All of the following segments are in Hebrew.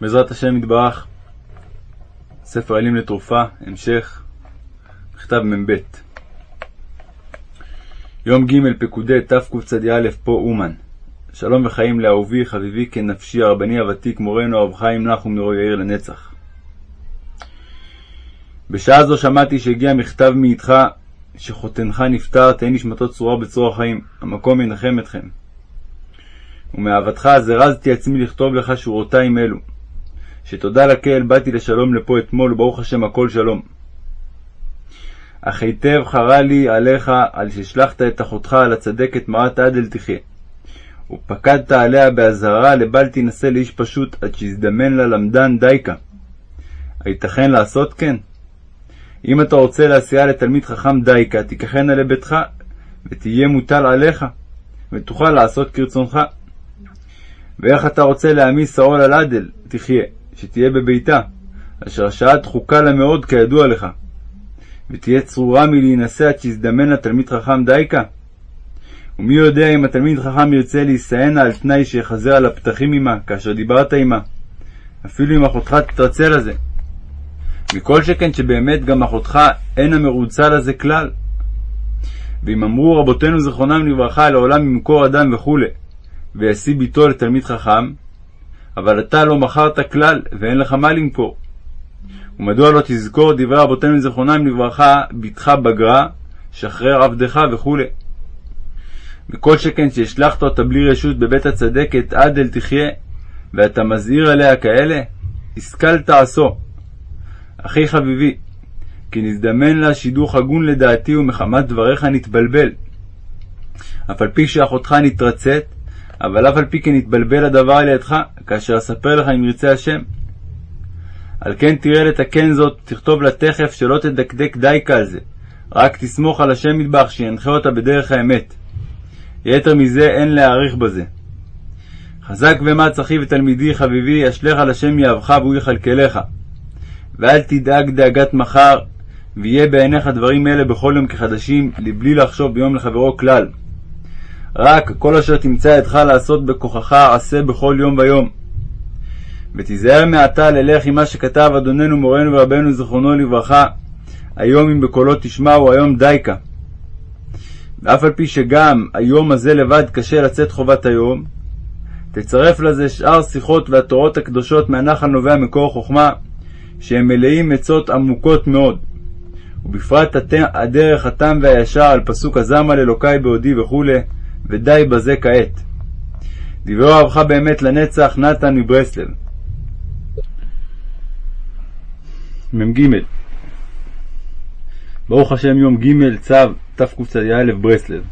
בעזרת השם יתברך, ספר אלים לתרופה, המשך, מכתב מ"ב. יום ג' פקודי תקצ"א פה אומן. שלום וחיים לאהובי, חביבי כנפשי, הרבני הוותיק, מורנו הרב חיים נחום נרו יאיר לנצח. בשעה זו שמעתי שהגיע מכתב מאיתך שחותנך נפטר, תהא נשמתו צרורה בצרור החיים, המקום ינחם אתכם. ומאהבתך זרזתי עצמי לכתוב לך שורותיים אלו. שתודה לקהל באתי לשלום לפה אתמול, וברוך השם הכל שלום. אך היטב חרה לי עליך על ששלחת את אחותך על הצדקת מרת עדל תחיה. ופקדת עליה באזהרה לבל תינשא לאיש פשוט עד שיזדמן לה למדן דייקה. הייתכן לעשות כן? אם אתה רוצה להסיעה לתלמיד חכם דייקה, תיקחנה לביתך, ותהיה מוטל עליך, ותוכל לעשות כרצונך. ואיך אתה רוצה להעמיס העול על עדל, תחיה, שתהיה בביתה, אשר השעה דחוקה לה מאוד כידוע לך, ותהיה צרורה מלהינשא עד שיזדמן לה תלמיד חכם דייקה? ומי יודע אם התלמיד חכם ירצה להישאנה על תנאי שיחזר על הפתחים עמה, כאשר דיברת עמה, אפילו אם אחותך תתרצה לזה. מכל שכן שבאמת גם אחותך אינה מרוצה לזה כלל. ואם אמרו רבותינו זיכרונם לברכה לעולם ממקור אדם וכו', וישיא ביתו לתלמיד חכם, אבל אתה לא מכרת כלל, ואין לך מה למכור. ומדוע לא תזכור דברי רבותינו זיכרונם לברכה, בתך בגרה, שחרר עבדך וכו'. וכל שכן שהשלחת אותה בלי רשות בבית הצדקת עד אל תחיה, ואתה מזהיר עליה כאלה, השכלת עשו. אחי חביבי, כי נזדמן לה שידוך הגון לדעתי ומחמת דבריך נתבלבל. אף על פי שאחותך נתרצית, אבל אף על פי כן יתבלבל הדבר על ידך, כאשר אספר לך אם ירצה השם. על כן תראה לתקן זאת, תכתוב לה תכף שלא תדקדק דייקה על זה, רק תסמוך על השם מטבח שינחה אותה בדרך האמת. יתר מזה אין להעריך בזה. חזק ואמץ אחי ותלמידי חביבי, אשלך על השם יאהבך והוא יכלכלך. ואל תדאג דאגת מחר, ויהיה בעיניך דברים אלה בכל יום כחדשים, לבלי לחשוב ביום לחברו כלל. רק כל אשר תמצא ידך לעשות בכוחך עשה בכל יום ויום. ותיזהר מעתה ללך עם מה שכתב אדוננו מורנו ורבנו זיכרונו לברכה, היום אם בקולו תשמעו היום דייקה. ואף על פי שגם היום הזה לבד קשה לצאת חובת היום, תצרף לזה שאר שיחות והתורות הקדושות מהנחל נובע מקור חוכמה, שהם מלאים עצות עמוקות מאוד. ובפרט הדרך התם והישר על פסוק הזם על אלוקי בעודי וכו', ודי בזה כעת. דברי אוהבך באמת לנצח, נתן מברסלב. מ"ג ברוך השם יום ג' צו תקצ"א ברסלב.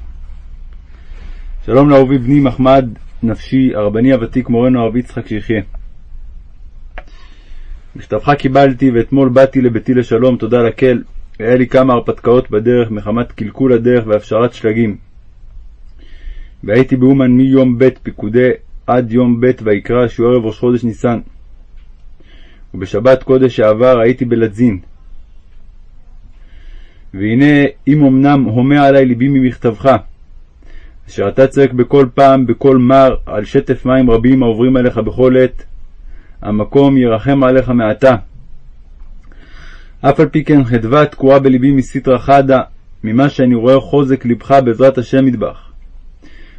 שלום לאהובי בני מחמד נפשי, הרבני הוותיק מורנו הרב יצחק שיחיה. מכתבך קיבלתי ואתמול באתי לביתי לשלום, תודה לקל. היה לי כמה הרפתקאות בדרך מחמת קלקול הדרך והפשרת שלגים. והייתי באומן מיום ב' פיקודי עד יום ב' ויקרא שהוא ערב ראש חודש ניסן. ובשבת קודש שעבר הייתי בלדזין. והנה אם אמנם הומה עלי ליבי ממכתבך, אשר אתה צועק בכל פעם, בקול מר, על שטף מים רבים העוברים עליך בכל עת, המקום ירחם עליך מעתה. אף על פי כן חדווה תקועה בלבי מסטרא חדה, ממה שאני רואה חוזק לבך בעזרת השם מטבח.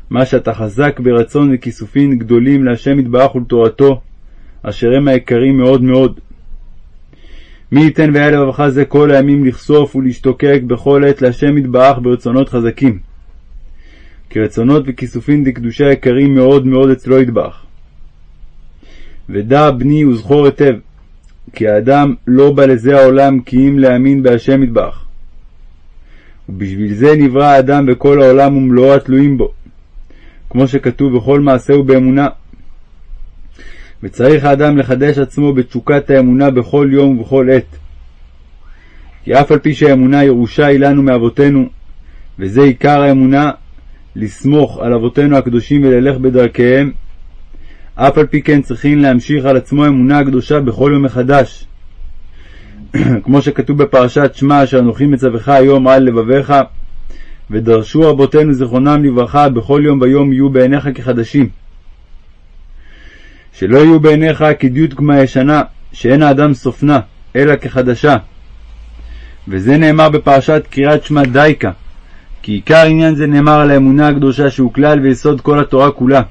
מה שאתה חזק ברצון וכיסופין גדולים להשם יתברך ולתורתו, אשר הם היקרים מאוד מאוד. מי ייתן והיה לבבך זה כל הימים לכסוף ולהשתוקק בכל עת להשם יתברך ברצונות חזקים. כי רצונות וכיסופין דקדושה יקרים מאוד מאוד אצלו יתברך. ודע בני וזכור היטב, כי האדם לא בא לזה העולם כי אם להאמין בהשם יתברך. ובשביל זה נברא האדם וכל העולם ומלואו התלויים בו, כמו שכתוב בכל מעשהו באמונה. וצריך האדם לחדש עצמו בתשוקת האמונה בכל יום ובכל עת. כי אף על פי שהאמונה ירושה היא לנו מאבותינו, וזה עיקר האמונה, לסמוך על אבותינו הקדושים וללך בדרכיהם, אף על פי כן צריכים להמשיך על עצמו אמונה הקדושה בכל יום מחדש. כמו שכתוב בפרשת שמע, אשר אנוכי מצווך היום על לבביך, ודרשו רבותינו זיכרונם לברכה בכל יום ויום יהיו בעיניך כחדשים. שלא יהיו בעיניך כדיוט כמה ישנה, שאין האדם סופנה, אלא כחדשה. וזה נאמר בפרשת קריאת שמע דייקה, כי עיקר עניין זה נאמר על האמונה הקדושה שהוא כלל ויסוד כל התורה כולה.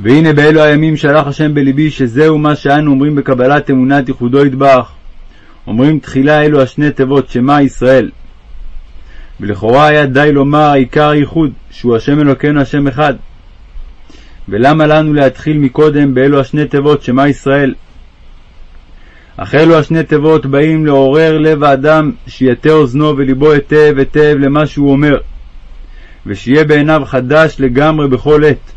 והנה באלו הימים שלח השם בלבי שזהו מה שאנו אומרים בקבלת אמונת ייחודו יתברך. אומרים תחילה אלו השני תיבות שמע ישראל. ולכאורה היה די לומר עיקר הייחוד, שהוא השם אלוקינו השם אחד. ולמה לנו להתחיל מקודם באלו השני תיבות שמע ישראל? אך אלו השני תיבות באים לעורר לב האדם שיטה אוזנו ולבו היטב היטב למה שהוא אומר, ושיהיה בעיניו חדש לגמרי בכל עת.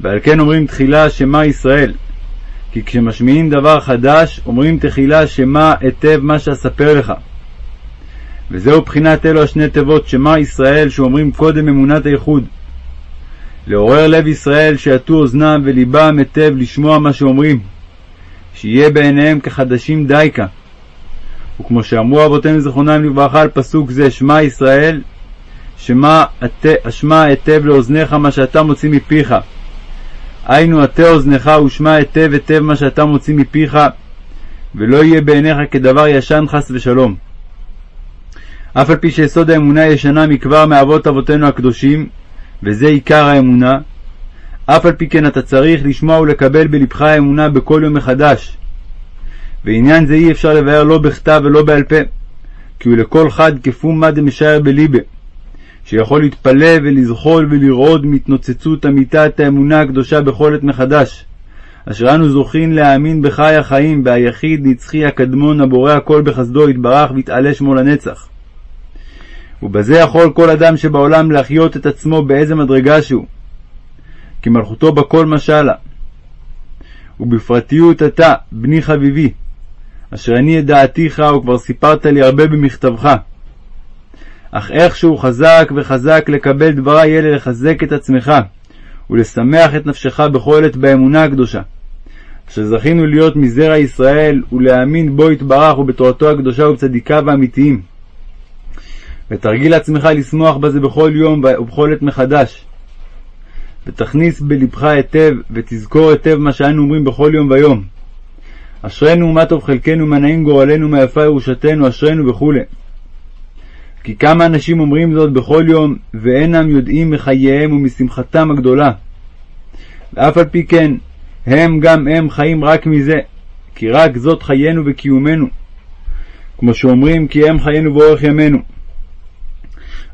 ועל כן אומרים תחילה שמע ישראל, כי כשמשמיעים דבר חדש, אומרים תחילה שמע היטב מה שאספר לך. וזהו בחינת אלו השני תיבות שמע ישראל שאומרים קודם אמונת הייחוד. לעורר לב ישראל שיטו אוזנם וליבם היטב לשמוע מה שאומרים, שיהיה בעיניהם כחדשים דייקה. וכמו שאמרו אבותינו זיכרונם לברכה על פסוק זה, שמע ישראל, שמע היטב לאוזניך מה שאתה מוציא מפיך. היינו עטה אוזנך ושמע היטב היטב מה שאתה מוציא מפיך, ולא יהיה בעיניך כדבר ישן חס ושלום. אף על פי שיסוד האמונה ישנה מכבר מאבות אבותינו הקדושים, וזה עיקר האמונה, אף על פי כן אתה צריך לשמוע ולקבל בלבך האמונה בכל יום מחדש. ועניין זה אי אפשר לבאר לא בכתב ולא בעל פה, כי הוא לכל חד כפום דמשער בליבה, שיכול להתפלא ולזחול ולרעוד מהתנוצצות אמיתת האמונה הקדושה בכל עת מחדש, אשר אנו זוכים להאמין בחי החיים, והיחיד נצחי הקדמון הבורא הכל בחסדו יתברך ויתעלה שמו לנצח. ובזה יכול כל אדם שבעולם להחיות את עצמו באיזה מדרגה שהוא, כי מלכותו בכל משלה. ובפרטיות אתה, בני חביבי, אשר אני את דעתיך וכבר סיפרת לי הרבה במכתבך. אך איכשהו חזק וחזק לקבל דברי אלה לחזק את עצמך, ולשמח את נפשך בכל עת באמונה הקדושה, אשר זכינו להיות מזרע ישראל, ולהאמין בו יתברך ובתורתו הקדושה ובצדיקיו האמיתיים. ותרגיל לעצמך לשמוח בזה בכל יום ובכל עת מחדש. ותכניס בלבך היטב, ותזכור היטב מה שאנו אומרים בכל יום ויום. אשרינו ומה טוב חלקנו, מה נעים גורלנו, מה יפה ירושתנו, אשרינו וכו'. כי כמה אנשים אומרים זאת בכל יום, ואינם יודעים מחייהם ומשמחתם הגדולה. ואף על פי כן, הם גם הם חיים רק מזה, כי רק זאת חיינו וקיומנו. כמו שאומרים, כי הם חיינו ואורך ימינו.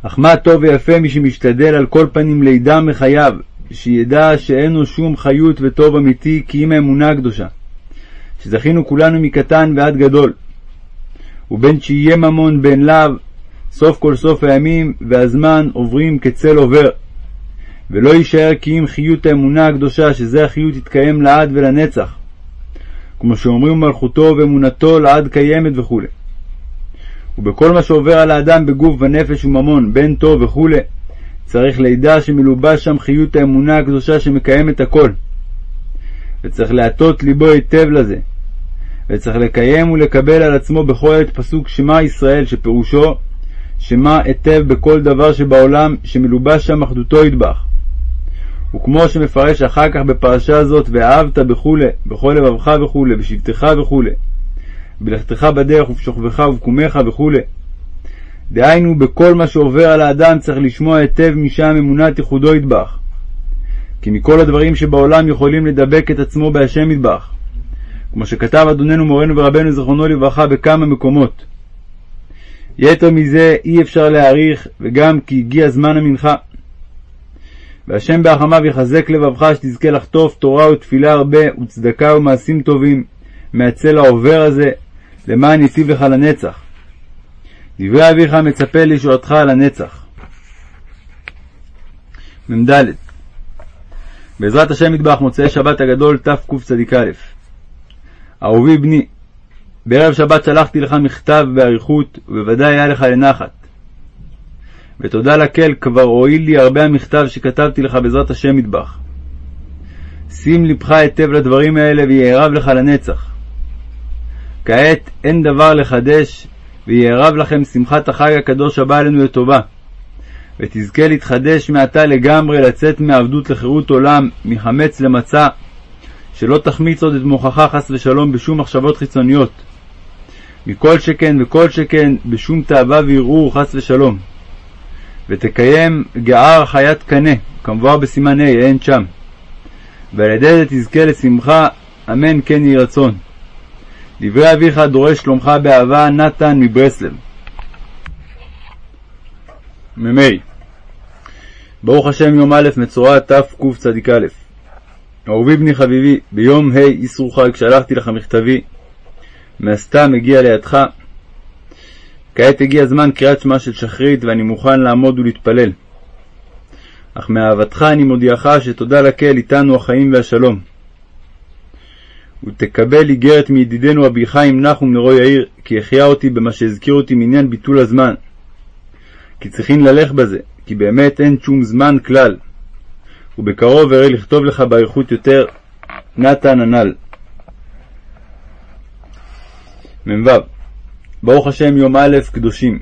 אך מה טוב ויפה מי שמשתדל על כל פנים לידע מחייו, שידע שאין לו שום חיות וטוב אמיתי כי אם האמונה הקדושה, שזכינו כולנו מקטן ועד גדול. ובין שיהיה ממון בין לאו, סוף כל סוף הימים והזמן עוברים כצל עובר. ולא יישאר כי אם חיות האמונה הקדושה, שזה החיות יתקיים לעד ולנצח. כמו שאומרים מלכותו ואמונתו לעד קיימת וכו'. ובכל מה שעובר על האדם בגוף ונפש וממון, בין טוב וכו', צריך לידע שמלובש שם חיות האמונה הקדושה שמקיימת הכל. וצריך להטות ליבו היטב לזה. וצריך לקיים ולקבל על עצמו בכל עת פסוק שמע ישראל, שפירושו שמע היטב בכל דבר שבעולם, שמלובש שם אחדותו ידבח. וכמו שמפרש אחר כך בפרשה הזאת, ואהבת וכולי, בכל לבבך וכולי, בשבתך וכולי, בלכתך בדרך ובשוכבך ובקומך וכולי. דהיינו, בכל מה שעובר על האדם צריך לשמוע היטב משם אמונת ייחודו ידבח. כי מכל הדברים שבעולם יכולים לדבק את עצמו בהשם ידבח. כמו שכתב אדוננו מורנו ורבנו זכרונו לברכה בכמה מקומות. יתר מזה אי אפשר להעריך, וגם כי הגיע זמן המנחה. והשם בהחמיו יחזק לבבך שתזכה לחטוף תורה ותפילה הרבה, וצדקה ומעשים טובים, מהצל העובר הזה, למען יטיב לך לנצח. דברי אביך מצפה לישועתך לנצח. מ"ד בעזרת השם מטבח מוצאי שבת הגדול תקצ"א אהובי בני, בערב שבת שלחתי לך מכתב באריכות, ובוודאי היה לך לנחת. ותודה לקל, כבר הועיל לי הרבה המכתב שכתבתי לך בעזרת השם מטבח. שים לבך היטב לדברים האלה ויערב לך לנצח. כעת אין דבר לחדש, ויערב לכם שמחת החג הקדוש הבא עלינו לטובה. ותזכה להתחדש מעתה לגמרי, לצאת מעבדות לחירות עולם, מחמץ למצה, שלא תחמיץ עוד את מוחך חס ושלום בשום מחשבות חיצוניות. מכל שכן וכל שכן בשום תאווה וערעור חס ושלום. ותקיים גער חיית קנה, כמבואר בסימן ה', אין שם. ועל ידי זה תזכה לשמחה, אמן כן יהי רצון. דברי אביך דורש שלומך באהבה, נתן מברסלב. מ"ה ברוך השם יום א' מצורע תקצ"א אהובי בני חביבי, ביום ה' איסור חג שלחתי לך מכתבי, מהסתם הגיע לידך. כעת הגיע זמן קריאת שמע של שחרית ואני מוכן לעמוד ולהתפלל. אך מאהבתך אני מודיעך שתודה לקהל איתנו החיים והשלום. ותקבל איגרת מידידנו רבי חיים נחום נרו יאיר, כי החיה אותי במה שהזכיר אותי מעניין ביטול הזמן. כי צריכין ללך בזה, כי באמת אין שום זמן כלל. ובקרוב אראה לכתוב לך באריכות יותר, נתן הנ"ל. מ"ו ברוך השם יום א' קדושים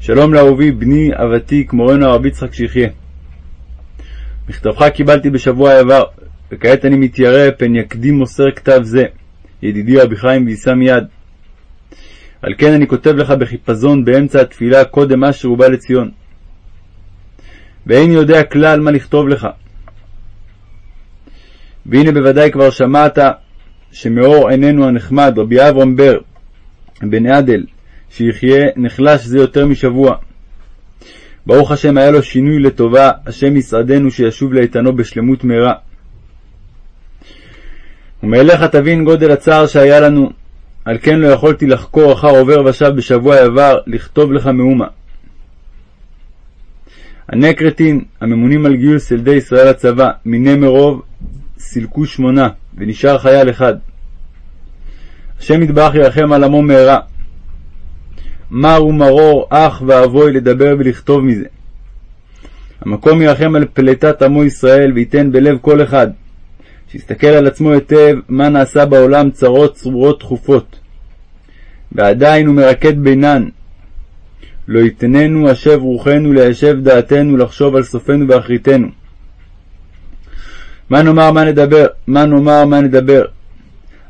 שלום לאהובי בני הוותיק מורנו הרב יצחק שיחיה. מכתבך קיבלתי בשבוע העבר, וכעת אני מתיירא פן יקדים מוסר כתב זה, ידידי רבי חיים ויישא מיד. על כן אני כותב לך בחיפזון באמצע התפילה קודם אשר הוא בא לציון. ואיני יודע כלל מה לכתוב לך. והנה בוודאי כבר שמעת שמאור עינינו הנחמד, רבי אברהם בר, בן עדל, שיחיה, נחלש זה יותר משבוע. ברוך השם היה לו שינוי לטובה, השם יסעדנו שישוב לאיתנו בשלמות מהרה. ומאליך תבין גודל הצער שהיה לנו, על כן לא יכולתי לחקור אחר עובר ושב בשבוע עבר, לכתוב לך מאומה. הנקרטים, הממונים על גיוס ילדי ישראל לצבא, מיני מרוב, סילקו שמונה, ונשאר חייל אחד. השם יתברך ירחם על עמו מהרה. מר ומרור, אח ואבוי לדבר ולכתוב מזה. המקום ירחם על פלטת עמו ישראל, וייתן בלב כל אחד, שיסתכל על עצמו היטב מה נעשה בעולם צרות צרורות תכופות. ועדיין הוא מרקד בינן. לא יתננו השב רוחנו ליישב דעתנו לחשוב על סופנו ואחריתנו. מה נאמר מה נדבר, מה נאמר מה נדבר.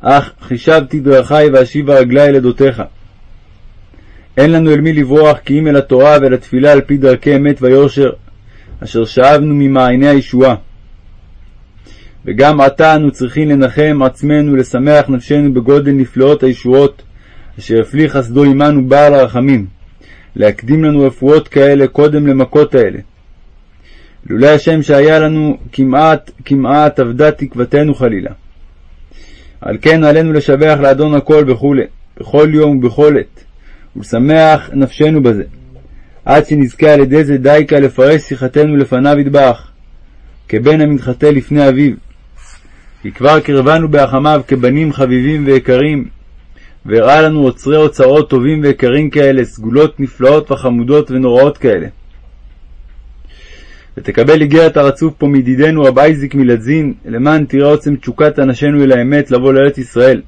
אך חישבתי דרכי ואשיבה רגלי אל עדותיך. אין לנו אל מי לברוח כי אם אל התורה ואל התפילה על פי דרכי אמת ויושר, אשר שאבנו ממעייני הישועה. וגם עתה אנו צריכים לנחם עצמנו, לשמח נפשנו בגודל נפלאות הישועות, אשר הפליא חסדו עמנו בעל הרחמים, להקדים לנו רפואות כאלה קודם למכות האלה. לולא השם שהיה לנו כמעט כמעט אבדה תקוותנו חלילה. על כן עלינו לשבח לאדון הכל וכו', בכל יום ובכל עת, ולשמח נפשנו בזה, עד שנזכה על ידי זה דייקה לפרש שיחתנו לפניו ידבח, כבן המתחטא לפני אביו. כי כבר קרבנו בהחמיו כבנים חביבים ויקרים, והראה לנו אוצרי אוצרות טובים ויקרים כאלה, סגולות נפלאות וחמודות ונוראות כאלה. ותקבל איגרת הרצוף פה מידידנו רב אייזיק מלדזין, למען תראה עוצם תשוקת אנשינו אל האמת לבוא לארץ ישראל.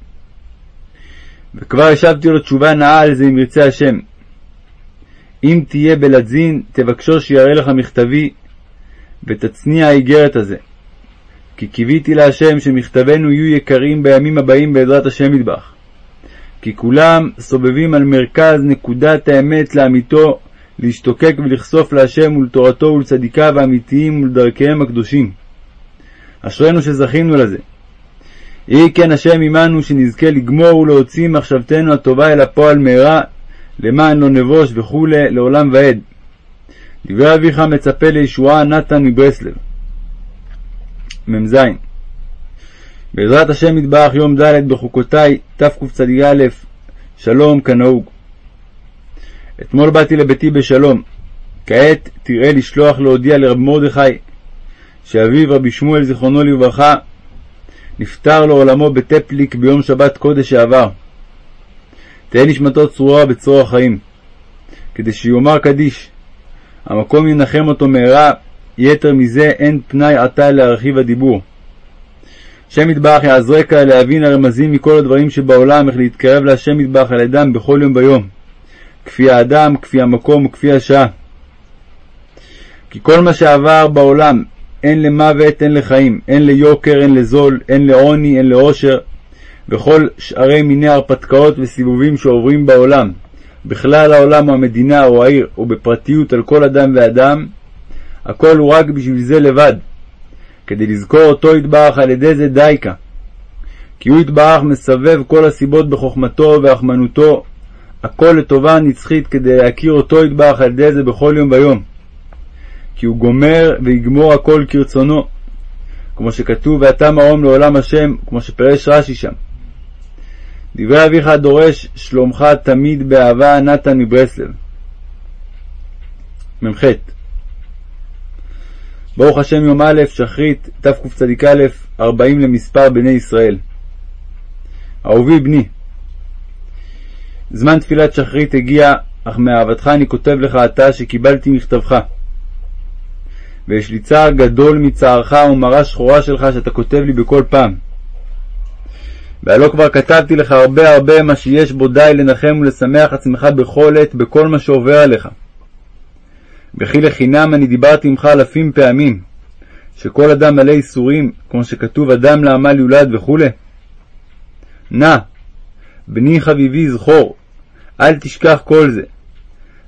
וכבר השבתי לו תשובה נאה על זה אם ירצה השם. אם תהיה בלדזין, תבקשו שיראה לך מכתבי, ותצניע האיגרת הזה. כי קיוויתי להשם שמכתבינו יהיו יקרים בימים הבאים בעזרת השם ידבח. כי כולם סובבים על מרכז נקודת האמת לאמיתו, להשתוקק ולחשוף להשם ולתורתו ולצדיקיו האמיתיים ולדרכיהם הקדושים. אשרינו שזכינו לזה. יהי כן השם עמנו שנזכה לגמור ולהוציא מחשבתנו הטובה אל הפועל מהרה, למען לא נבוש וכו' לעולם ועד. דברי אביך מצפה לישועה נתן מברסלב. מ"ז בעזרת השם יתברך יום ד' בחוקותי תקצ"א שלום כנהוג. אתמול באתי לביתי בשלום. כעת תראה לשלוח להודיע לרב מרדכי שאביו רבי שמואל זיכרונו לברכה נפטר לעולמו בטפליק ביום שבת קודש שעבר. תהא נשמתו צרורה בצרור החיים, כדי שיאמר קדיש. המקום ינחם אותו מהרה, יתר מזה אין פנאי עתה להרחיב הדיבור. השם יתברך יעזרקה להבין הרמזים מכל הדברים שבעולם, איך להתקרב להשם יתברך על ידם בכל יום ביום. כפי האדם, כפי המקום וכפי השעה. כי כל מה שעבר בעולם, הן למוות, הן לחיים, הן ליוקר, הן לזול, הן לעוני, הן לעושר, וכל שארי מיני הרפתקאות וסיבובים שעוברים בעולם, בכלל העולם או המדינה או העיר, ובפרטיות על כל אדם ואדם, הכל הוא רק בשביל זה לבד, כדי לזכור אותו יתברך על ידי זה דייקה. כי הוא יתברך מסבב כל הסיבות בחוכמתו ורחמנותו, הכל לטובה נצחית כדי להכיר אותו יתברך על ידי זה בכל יום ויום. כי הוא גומר ויגמור הכל כרצונו, כמו שכתוב ואתה מרום לעולם השם, כמו שפרש רש"י שם. דברי אביך דורש שלומך תמיד באהבה נתן מברסלב. מ"ח ברוך השם יום א', שחרית, תקצ"א, ארבעים למספר בני ישראל. אהובי בני, זמן תפילת שחרית הגיע, אך מאהבתך אני כותב לך עתה שקיבלתי מכתבך. ויש לי צער גדול מצערך ומרה שחורה שלך שאתה כותב לי בכל פעם. והלא כבר כתבתי לך הרבה הרבה מה שיש בו די לנחם ולשמח עצמך בכל עת בכל מה שעובר עליך. וכי לחינם אני דיברתי עמך אלפים פעמים, שכל אדם מלא ייסורים, כמו שכתוב אדם לעמל יולד וכו'. נא, בני חביבי זכור, אל תשכח כל זה.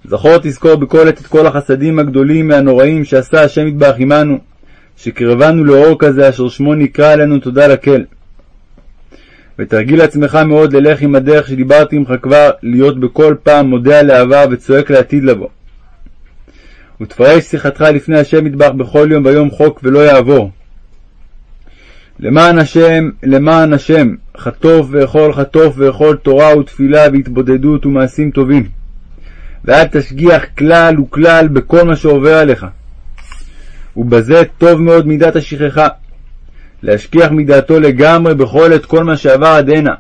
זכור תזכור בכל עת את כל החסדים הגדולים והנוראים שעשה השם יתברך עמנו, שקרבנו לאור כזה אשר שמו נקרא עלינו תודה לקל. ותרגיל עצמך מאוד ללך עם הדרך שדיברתי עמך כבר, להיות בכל פעם מודה על העבר וצועק לעתיד לבוא. ותפרש שיחתך לפני השם יתברך בכל יום ויום חוק ולא יעבור. למען השם, למען השם, חטוף ואכול חטוף ואכול תורה ותפילה והתבודדות ומעשים טובים. ואל תשגיח כלל וכלל בכל מה שעובר עליך. ובזה טוב מאוד מידת השכחה. להשכיח מדעתו לגמרי בכל עת כל מה שעבר עד הנה.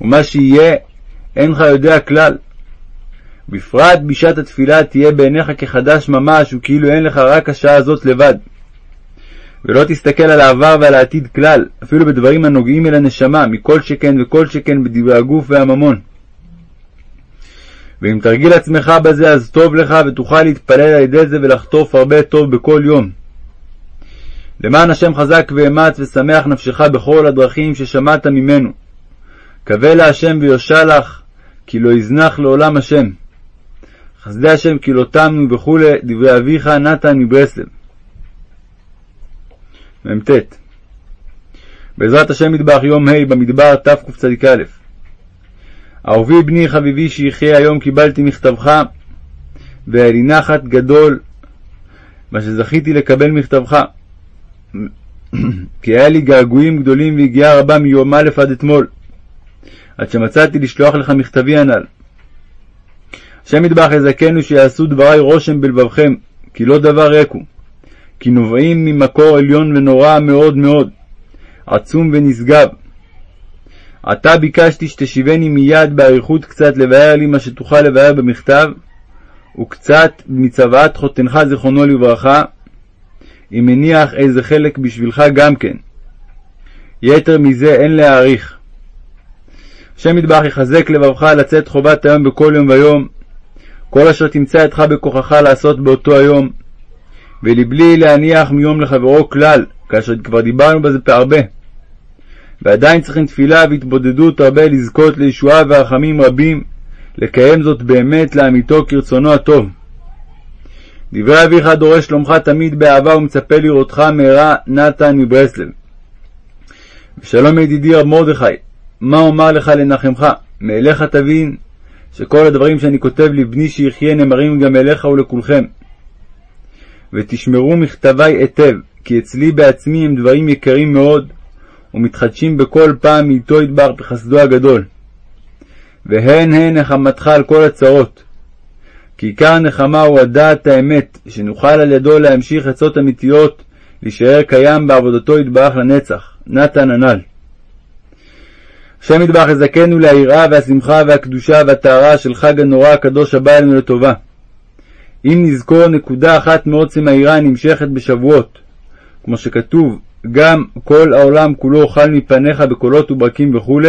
ומה שיהיה, אינך יודע כלל. בפרט בשעת התפילה תהיה בעיניך כחדש ממש, וכאילו אין לך רק השעה הזאת לבד. ולא תסתכל על העבר ועל העתיד כלל, אפילו בדברים הנוגעים אל הנשמה, מכל שכן וכל שכן בדברי הגוף והממון. ואם תרגיל עצמך בזה, אז טוב לך, ותוכל להתפלל על ידי זה ולחטוף הרבה טוב בכל יום. למען השם חזק ואמץ ושמח נפשך בכל הדרכים ששמעת ממנו. קווה להשם ויושע לך, כי לא יזנח לעולם השם. חסדי השם כי לא תמנו וכו', דברי אביך נתן מברסלב. מ"ט בעזרת השם מטבח יום ה' במדבר תקצ"א אהובי בני חביבי שיחיה היום קיבלתי מכתבך והיה לי נחת גדול מה שזכיתי לקבל מכתבך כי היה לי געגועים גדולים ויגיעה רבה מיום א' עד אתמול עד שמצאתי לשלוח לך מכתבי הנ"ל. השם יטבח יזכנו שיעשו דברי רושם בלבבכם כי לא דבר ריק הוא כי נובעים ממקור עליון ונורא מאוד מאוד, עצום ונשגב. עתה ביקשתי שתשיבני מיד באריכות קצת לבאר לי מה שתוכל לבאר במכתב, וקצת מצוואת חותנך זיכרונו לברכה, אם מניח איזה חלק בשבילך גם כן. יתר מזה אין להעריך. השם יטבח יחזק לבבך לצאת חובת היום בכל יום ויום, כל אשר תמצא אתך בכוחך לעשות באותו היום, ולבלי להניח מיום לחברו כלל, כאשר כבר דיברנו בזה הרבה. ועדיין צריכים תפילה והתבודדות הרבה לזכות לישועה ורחמים רבים, לקיים זאת באמת לאמיתו כרצונו הטוב. דברי אביך דורש שלומך תמיד באהבה ומצפה לראותך מהרה נתן מברסלב. ושלום ידידי רב מרדכי, מה אומר לך לנחמך? מאליך תבין שכל הדברים שאני כותב לבני שיחיה נאמרים גם אליך ולכולכם. ותשמרו מכתבי היטב, כי אצלי בעצמי הם דברים יקרים מאוד, ומתחדשים בכל פעם מאיתו ידבר בחסדו הגדול. והן הן נחמתך על כל הצרות. כי עיקר הנחמה הוא הדעת האמת, שנוכל על ידו להמשיך עצות אמיתיות, להישאר קיים בעבודתו יתברך לנצח. נתן הנ"ל. השם יתברך יזכנו ליראה והשמחה והקדושה והטהרה של חג הנורא הקדוש הבא אלינו לטובה. אם נזכור נקודה אחת מעוצם העירה הנמשכת בשבועות, כמו שכתוב, גם כל העולם כולו אוכל מפניך בקולות וברקים וכו',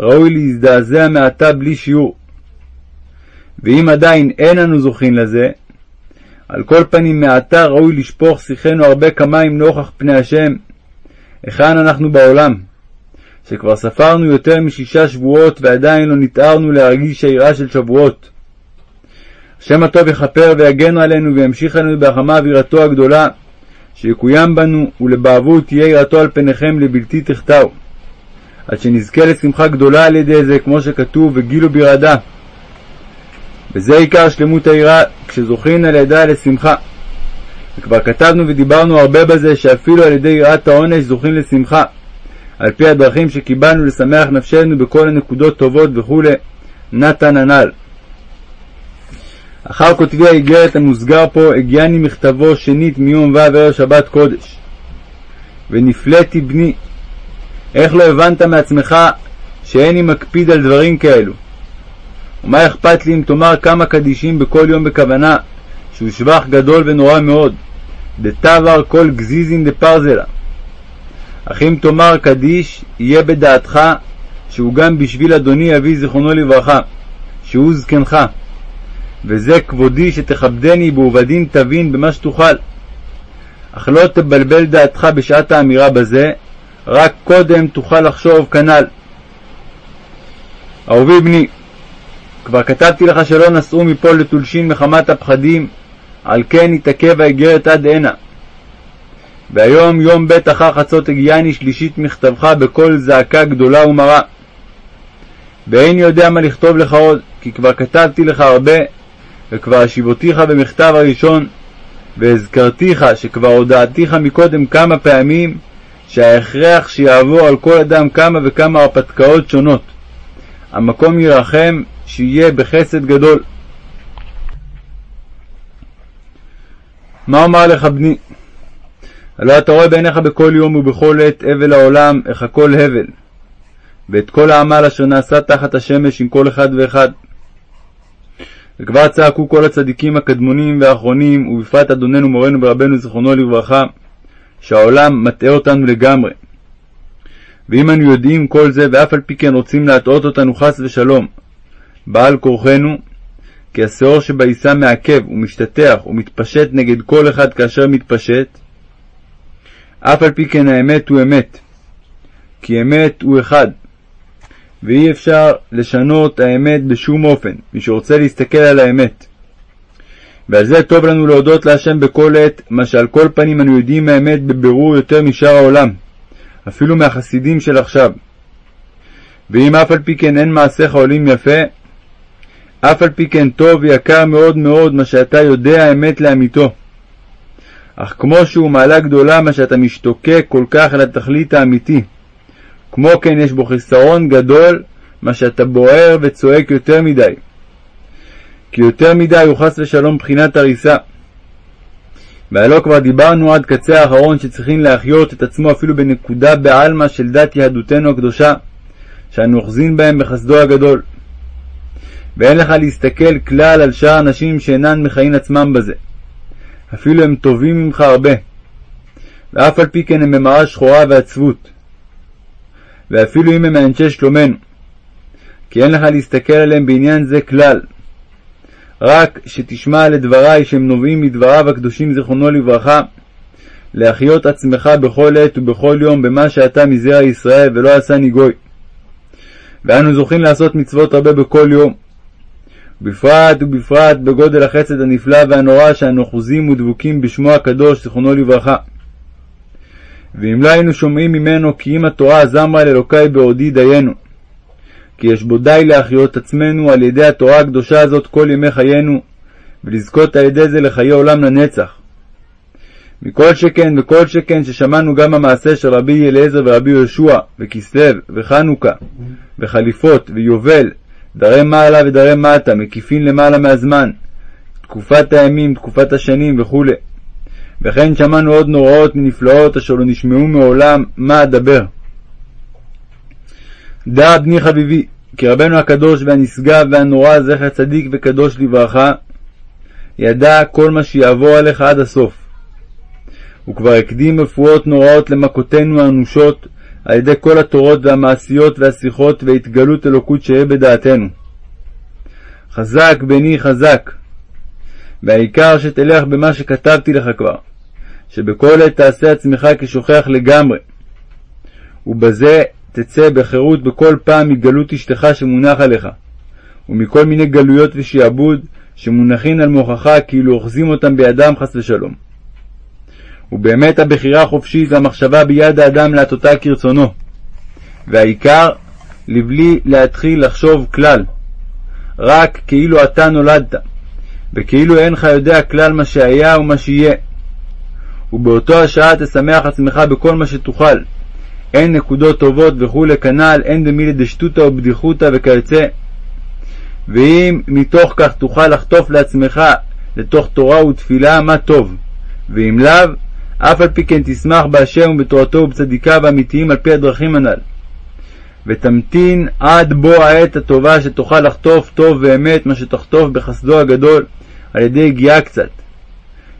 ראוי להזדעזע מעתה בלי שיעור. ואם עדיין אין אנו זוכים לזה, על כל פנים מעתה ראוי לשפוך שיחנו הרבה כמים נוכח פני השם, היכן אנחנו בעולם, שכבר ספרנו יותר משישה שבועות ועדיין לא נתארנו להרגיש היראה של שבועות. השם הטוב יכפר ויגן עלינו וימשיך עלינו בהחמה אווירתו הגדולה, שיקוים בנו, ולבעבור תהיה יראתו על פניכם לבלתי תחטאו. עד שנזכה לשמחה גדולה על ידי זה, כמו שכתוב, וגילו ברעדה. וזה עיקר שלמות היראה, כשזוכין על ידה לשמחה. וכבר כתבנו ודיברנו הרבה בזה, שאפילו על ידי יראת העונש זוכין לשמחה, על פי הדרכים שקיבלנו לשמח נפשנו בכל הנקודות טובות וכו', נתן הנ"ל. אחר כותבי האיגרת המוסגר פה, הגיעני מכתבו שנית מיום ו' ערב שבת קודש. ונפלאתי בני, איך לא הבנת מעצמך שאיני מקפיד על דברים כאלו? ומה אכפת לי אם תאמר כמה קדישים בכל יום בכוונה, שהוא שבח גדול ונורא מאוד, דתבר כל גזיזין דפרזלה. אך אם תאמר קדיש, יהיה בדעתך שהוא גם בשביל אדוני אבי זיכרונו לברכה, שהוא זקנך. וזה כבודי שתכבדני בעובדין תבין במה שתוכל. אך לא תבלבל דעתך בשעת האמירה בזה, רק קודם תוכל לחשוב כנ"ל. אהובי בני, כבר כתבתי לך שלא נסעו מפה לתולשין מחמת הפחדים, על כן התעכב האיגרת עד הנה. והיום יום ב' אחר חצות הגיעני שלישית מכתבך בקול זעקה גדולה ומרה. ואיני יודע מה לכתוב לך עוד, כי כבר כתבתי לך הרבה, וכבר השיבותיך במכתב הראשון, והזכרתיך שכבר הודעתיך מקודם כמה פעמים, שההכרח שיעבור על כל אדם כמה וכמה הרפתקאות שונות. המקום ירחם שיהיה בחסד גדול. מה אומר לך בני? הלא אתה רואה בעיניך בכל יום ובכל עת אבל העולם, איך הכל הבל, ואת כל העמל אשר נעשה תחת השמש עם כל אחד ואחד. וכבר צעקו כל הצדיקים הקדמונים והאחרונים, ובפרט אדוננו מורנו ורבנו זיכרונו לברכה, שהעולם מטעה אותנו לגמרי. ואם אנו יודעים כל זה, ואף על פי כן רוצים להטעות אותנו חס ושלום, בעל כורחנו, כי השאור שבעיסה מעכב ומשתטח ומתפשט נגד כל אחד כאשר מתפשט, אף על פי כן האמת הוא אמת, כי אמת הוא אחד, ואי אפשר לשנות האמת בשום אופן, מי שרוצה להסתכל על האמת. ועל זה טוב לנו להודות להשם בכל עת, מה שעל כל פנים אנו יודעים מהאמת בבירור יותר משאר העולם, אפילו מהחסידים של עכשיו. ואם אף על פי כן אין מעשיך עולים יפה, אף על פי כן טוב ויקר מאוד מאוד מה שאתה יודע האמת לאמיתו. אך כמו שהוא מעלה גדולה מה שאתה משתוקק כל כך אל התכלית האמיתי, כמו כן יש בו חיסרון גדול מה שאתה בוער וצועק יותר מדי. כי יותר מדי הוא חס ושלום בחינת הריסה. והלא כבר דיברנו עד קצה האחרון שצריכים להחיות את עצמו אפילו בנקודה בעלמא של דת יהדותנו הקדושה, שאנו אוחזים בהם בחסדו הגדול. ואין לך להסתכל כלל על שאר הנשים שאינן מכהן עצמם בזה. אפילו הם טובים ממך הרבה, ואף על פי כן הם במראה שחורה ועצבות. ואפילו אם הם מאנשי שלומנו, כי אין לך להסתכל עליהם בעניין זה כלל. רק שתשמע לדבריי שהם נובעים מדבריו הקדושים זיכרונו לברכה, להחיות עצמך בכל עת ובכל יום במה שאתה מזרע ישראל ולא עשני גוי. ואנו זוכים לעשות מצוות הרבה בכל יום. בפרט ובפרט בגודל החסד הנפלא והנורא שאנו אחוזים ודבוקים בשמו הקדוש, זיכרונו לברכה. ואם לא היינו שומעים ממנו כי אם התורה זמרה לאלוקי בעודי דיינו. כי יש בו די להחיות עצמנו על ידי התורה הקדושה הזאת כל ימי חיינו, ולזכות על ידי זה לחיי עולם לנצח. מכל שכן וכל שכן ששמענו גם המעשה של רבי אליעזר ורבי יהושע, וכסלו, וחנוכה, וחליפות, ויובל, דרי מעלה ודרי מטה, מקיפין למעלה מהזמן, תקופת הימים, תקופת השנים וכו'. וכן שמענו עוד נוראות מנפלאות אשר לא נשמעו מעולם, מה אדבר. דע בני חביבי, כי רבנו הקדוש והנשגב והנורא זכר צדיק וקדוש לברכה, ידע כל מה שיעבור עליך עד הסוף. הוא כבר הקדים רפואות נוראות למכותינו האנושות על ידי כל התורות והמעשיות והשיחות והתגלות אלוקות שיהיה בדעתנו. חזק בני חזק, והעיקר שתלך במה שכתבתי לך כבר, שבכל עת תעשה עצמך כשוכח לגמרי, ובזה תצא בחירות בכל פעם מגלות אשתך שמונח עליך, ומכל מיני גלויות ושעבוד שמונחין על מוכחה כאילו אוחזים אותם בידם חס ושלום. ובאמת הבחירה החופשית והמחשבה ביד האדם להטוטה כרצונו. והעיקר, לבלי להתחיל לחשוב כלל, רק כאילו אתה נולדת, וכאילו אינך יודע כלל מה שהיה ומה שיהיה. ובאותו השעה תשמח עצמך בכל מה שתוכל. אין נקודות טובות וכולי כנ"ל, אין דמילי דשטותא ובדיחותא וכיוצא. ואם מתוך כך תוכל לחטוף לעצמך לתוך תורה ותפילה, מה טוב. ואם לאו, אף על פי כן תשמח בהשם ובתורתו ובצדיקיו האמיתיים על פי הדרכים הנ"ל. ותמתין עד בוא העת הטובה שתוכל לחטוף טוב ואמת מה שתחטוף בחסדו הגדול על ידי הגיעה קצת.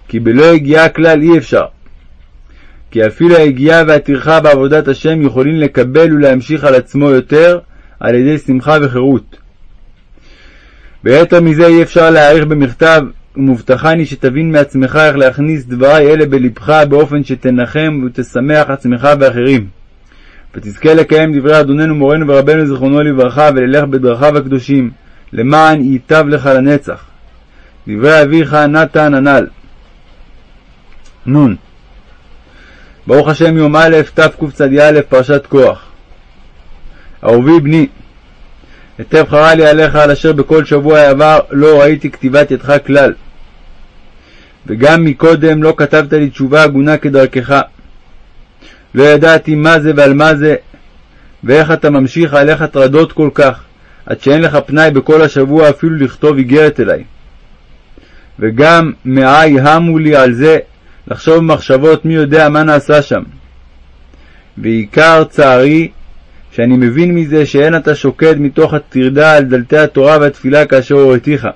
כי בלא הגיעה כלל אי אפשר. כי אפילו היגיעה והטרחה בעבודת השם יכולים לקבל ולהמשיך על עצמו יותר על ידי שמחה וחירות. ויתר מזה אי אפשר להעריך במכתב, ומובטחני שתבין מעצמך איך להכניס דברי אלה בלבך באופן שתנחם ותשמח עצמך ואחרים. ותזכה לקיים דברי אדוננו מורנו ורבנו זיכרונו לברכה וללך בדרכיו הקדושים, למען ייטב לך לנצח. דברי אביך נתן הנ"ל. נ. ברוך השם יום א' תקצ"א פרשת כוח. אהובי בני, היטב חרה לי עליך על אשר בכל שבוע עבר לא ראיתי כתיבת ידך כלל. וגם מקודם לא כתבת לי תשובה הגונה כדרכך. לא ידעתי מה זה ועל מה זה, ואיך אתה ממשיך עליך טרדות כל כך, עד שאין לך פנאי בכל השבוע אפילו לכתוב איגרת אליי. וגם מאי המו לי על זה לחשוב במחשבות מי יודע מה נעשה שם. ועיקר צערי, שאני מבין מזה שאין אתה שוקד מתוך הטרדה על דלתי התורה והתפילה כאשר הוריתיך.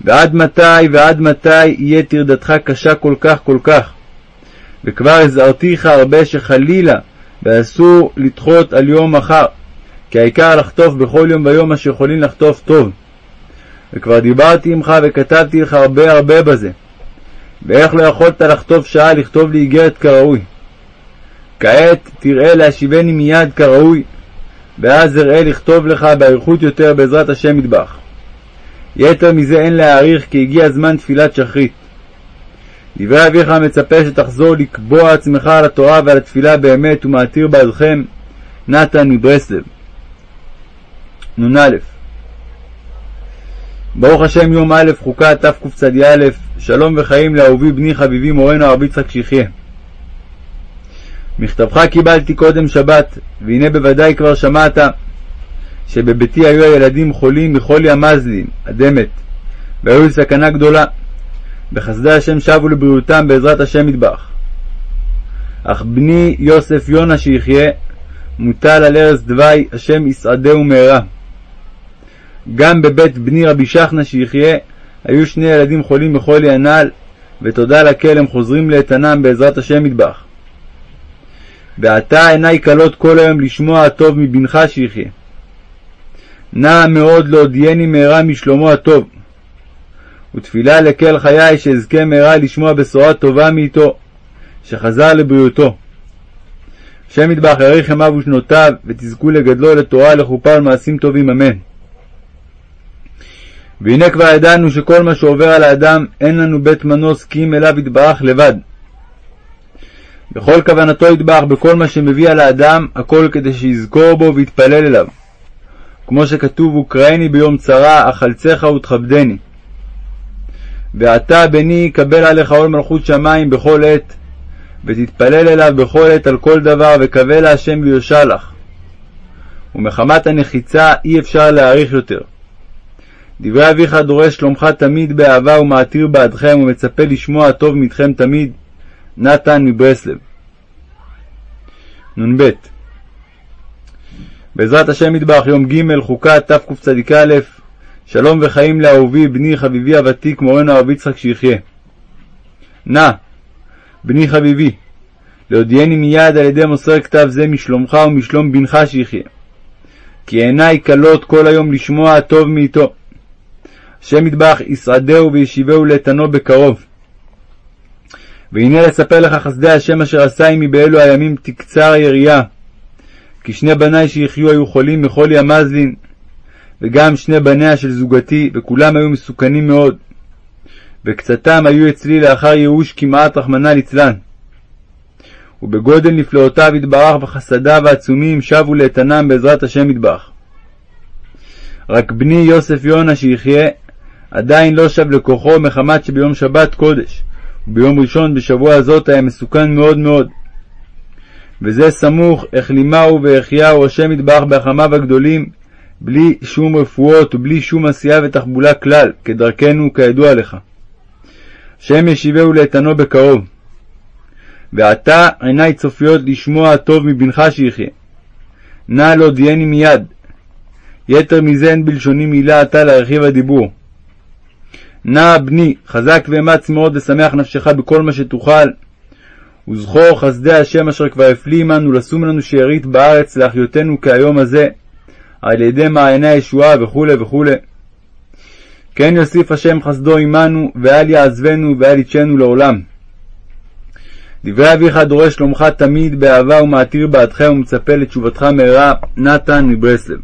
ועד מתי ועד מתי יהיה טרדתך קשה כל כך כל כך? וכבר הזהרתיך הרבה שחלילה ואסור לדחות על יום מחר, כי העיקר לחטוף בכל יום ויום מה שיכולים לחטוף טוב. וכבר דיברתי עמך וכתבתי לך הרבה הרבה בזה. ואיך לא יכולת לחטוף שעה לכתוב לי איגרת כראוי? כעת תראה להשיבני מיד כראוי, ואז אראה לכתוב לך באריכות יותר בעזרת השם מטבח. יתר מזה אין להעריך כי הגיע זמן תפילת שחרית. דברי אביך מצפה שתחזור לקבוע עצמך על התורה ועל התפילה באמת ומעתיר בעדכם, נתן מברסלב. נ"א ברוך השם יום א' חוקה תקצ"א שלום וחיים לאהובי בני חביבי מורנו הרב יצחק שיחיה. מכתבך קיבלתי קודם שבת, והנה בוודאי כבר שמעת שבביתי היו הילדים חולים מחולי המזלים, הדמת, והיו סכנה גדולה. בחסדי השם שבו לבריאותם בעזרת השם מטבח. אך בני יוסף יונה שיחיה, מוטל על ערש דווי, השם יסעדהו מהרה. גם בבית בני רבי שחנה שיחיה, היו שני ילדים חולים מחולי הנ"ל, ותודה לקל הם חוזרים לאיתנם בעזרת השם מטבח. ועתה עיניי כלות כל היום לשמוע הטוב מבנך שיחיה. נע מאוד להודיעני מהרה משלומו הטוב. ותפילה לקל חיי שאזכה מהרה לשמוע בשורה טובה מאיתו, שחזר לבריאותו. השם יטבח יאריך ימיו ושנותיו, ותזכו לגדלו לתורה, לחופה ולמעשים טובים, אמן. והנה כבר ידענו שכל מה שעובר על האדם, אין לנו בית מנוס כי אם אליו יתברך לבד. בכל כוונתו יתברך בכל מה שמביא על האדם, הכל כדי שיזכור בו ויתפלל אליו. כמו שכתוב, וקראני ביום צרה, אכלצך ותכבדני. ועתה בני קבל עליך עול מלכות שמיים בכל עת, ותתפלל אליו בכל עת על כל דבר, וקווה להשם ויושע לך. ומחמת הנחיצה אי אפשר להעריך יותר. דברי אביך דורש שלומך תמיד באהבה ומעתיר בעדכם, ומצפה לשמוע הטוב מאתכם תמיד. נתן מברסלב. נ"ב בעזרת השם מטבח יום ג' חוקה תקצ"א שלום וחיים לאהובי בני חביבי הוותיק מורנו הרב יצחק שיחיה. נא, בני חביבי, להודיעני מיד על ידי מוסר כתב זה משלומך ומשלום בנך שיחיה. כי עיניי כלות כל היום לשמוע הטוב מאיתו. השם ידבח יסעדהו וישיבהו לאיתנו בקרוב. והנה לספר לך חסדי השם אשר עשה עמי באלו הימים תקצר היריעה. כי שני בניי שיחיו היו חולים מחולי המזלין, וגם שני בניה של זוגתי, וכולם היו מסוכנים מאוד. וקצתם היו אצלי לאחר ייאוש כמעט רחמנא ליצלן. ובגודל נפלאותיו יתברך וחסדיו העצומים שבו לאיתנם בעזרת השם יתברך. רק בני יוסף יונה שיחיה, עדיין לא שב לכוחו מחמת שביום שבת קודש, וביום ראשון בשבוע הזאת היה מסוכן מאוד מאוד. וזה סמוך החלימהו והחיהו השם יתברך בהחמיו הגדולים, בלי שום רפואות ובלי שום עשייה ותחבולה כלל, כדרכנו כידוע לך. השם ישיבהו לאיתנו בקרוב. ועתה עיני צופיות לשמוע הטוב מבנך שיחיה. נא להודיעני מיד. יתר מזה אין בלשוני מילה עתה להרחיב הדיבור. נא בני, חזק ואמץ מאוד ושמח נפשך בכל מה שתוכל. וזכור חסדי השם אשר כבר הפליא עמנו לשום לנו שארית בארץ להחיותנו כהיום הזה, על ידי מעייני הישועה וכו' וכו'. כן יוסיף השם חסדו עמנו, ואל יעזבנו ואל יתשנו לעולם. דברי אביך דורש שלומך תמיד באהבה ומעתיר בעדך ומצפה לתשובתך מהרה, נתן מברסלב.